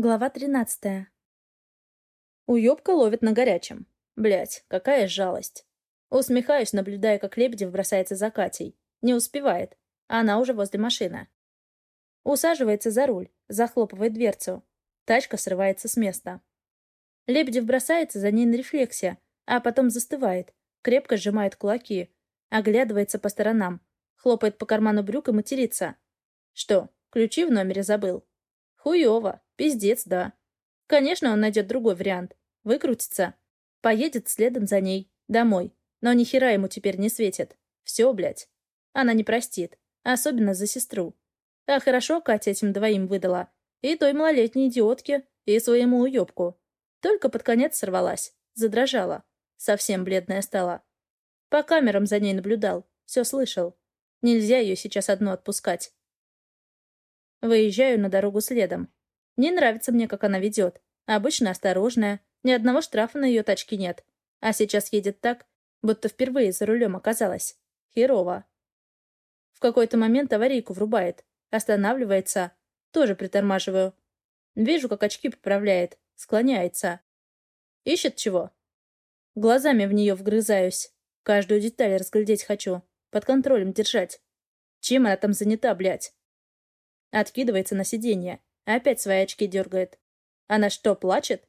Глава тринадцатая. Уёбка ловит на горячем. Блять, какая жалость. Усмехаюсь, наблюдая, как Лебедев бросается за Катей. Не успевает. А она уже возле машины. Усаживается за руль, захлопывает дверцу. Тачка срывается с места. Лебедев бросается за ней на рефлексе, а потом застывает, крепко сжимает кулаки, оглядывается по сторонам, хлопает по карману брюк и матерится. Что, ключи в номере забыл? Хуёво. Пиздец, да. Конечно, он найдет другой вариант. Выкрутится. Поедет следом за ней. Домой. Но ни хера ему теперь не светит. Все, блядь. Она не простит. Особенно за сестру. А хорошо Катя этим двоим выдала. И той малолетней идиотке, и своему уёбку. Только под конец сорвалась. Задрожала. Совсем бледная стала. По камерам за ней наблюдал. Все слышал. Нельзя ее сейчас одну отпускать. Выезжаю на дорогу следом. Не нравится мне, как она ведет. Обычно осторожная, ни одного штрафа на ее тачке нет. А сейчас едет так, будто впервые за рулем оказалась. Херово. В какой-то момент аварийку врубает. Останавливается. Тоже притормаживаю. Вижу, как очки поправляет. Склоняется. Ищет чего? Глазами в нее вгрызаюсь. Каждую деталь разглядеть хочу. Под контролем держать. Чем она там занята, блядь? Откидывается на сиденье. Опять свои очки дергает. Она что, плачет?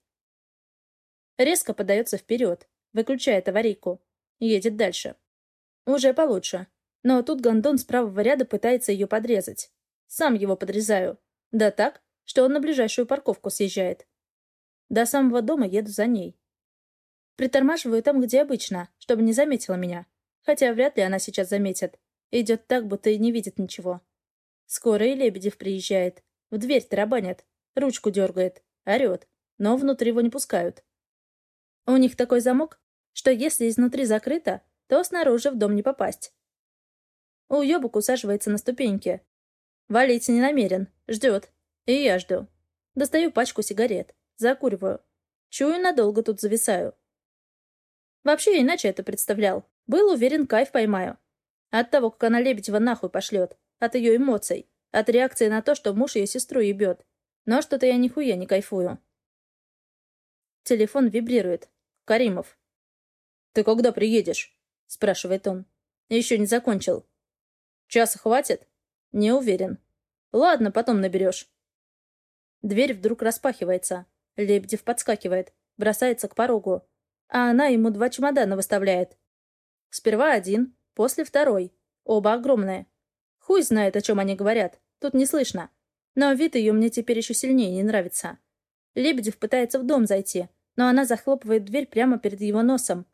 Резко подается вперед, выключает аварийку. Едет дальше. Уже получше. Но тут гондон с правого ряда пытается ее подрезать. Сам его подрезаю. Да так, что он на ближайшую парковку съезжает. До самого дома еду за ней. Притормаживаю там, где обычно, чтобы не заметила меня. Хотя вряд ли она сейчас заметит. Идет так, будто и не видит ничего. Скоро и Лебедев приезжает. В дверь тарабанят. Ручку дергает. Орет. Но внутрь его не пускают. У них такой замок, что если изнутри закрыто, то снаружи в дом не попасть. Уебок усаживается на ступеньки. Валить не намерен. Ждет. И я жду. Достаю пачку сигарет. Закуриваю. Чую, надолго тут зависаю. Вообще, иначе это представлял. Был уверен, кайф поймаю. От того, как она Лебедева нахуй пошлет. От ее эмоций. От реакции на то, что муж ее сестру ебет. Но что-то я нихуя не кайфую. Телефон вибрирует. Каримов. «Ты когда приедешь?» — спрашивает он. «Еще не закончил». «Часа хватит?» «Не уверен». «Ладно, потом наберешь». Дверь вдруг распахивается. Лебедев подскакивает, бросается к порогу. А она ему два чемодана выставляет. Сперва один, после второй. Оба огромные. Хуй знает, о чем они говорят. Тут не слышно. Но вид ее мне теперь еще сильнее не нравится. Лебедев пытается в дом зайти, но она захлопывает дверь прямо перед его носом.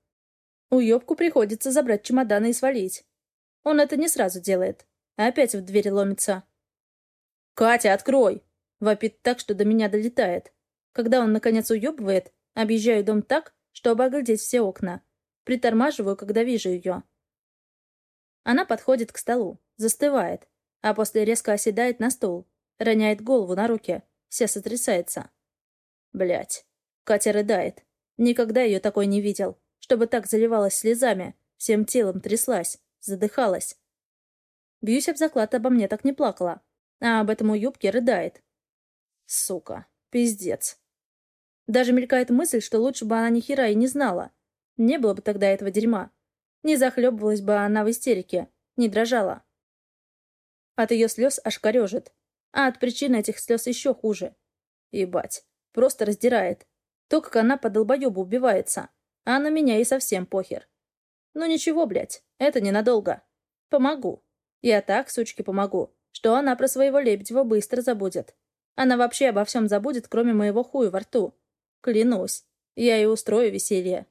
Уебку приходится забрать чемоданы и свалить. Он это не сразу делает. А опять в дверь ломится. «Катя, открой!» Вопит так, что до меня долетает. Когда он, наконец, уебывает, объезжаю дом так, чтобы оглядеть все окна. Притормаживаю, когда вижу ее. Она подходит к столу. Застывает. А после резко оседает на стул. Роняет голову на руки. Вся сотрясается. Блять. Катя рыдает. Никогда ее такой не видел. Чтобы так заливалась слезами. Всем телом тряслась. Задыхалась. Бьюсь об заклад, обо мне так не плакала. А об этом у юбки рыдает. Сука. Пиздец. Даже мелькает мысль, что лучше бы она ни хера и не знала. Не было бы тогда этого дерьма. Не захлебывалась бы она в истерике. Не дрожала. От ее слез аж корежит. А от причины этих слез еще хуже. Ебать. Просто раздирает. То, как она по долбоебу убивается. А на меня и совсем похер. Ну ничего, блядь. Это ненадолго. Помогу. Я так, сучке, помогу, что она про своего Лебедева быстро забудет. Она вообще обо всем забудет, кроме моего хуя во рту. Клянусь. Я и устрою веселье.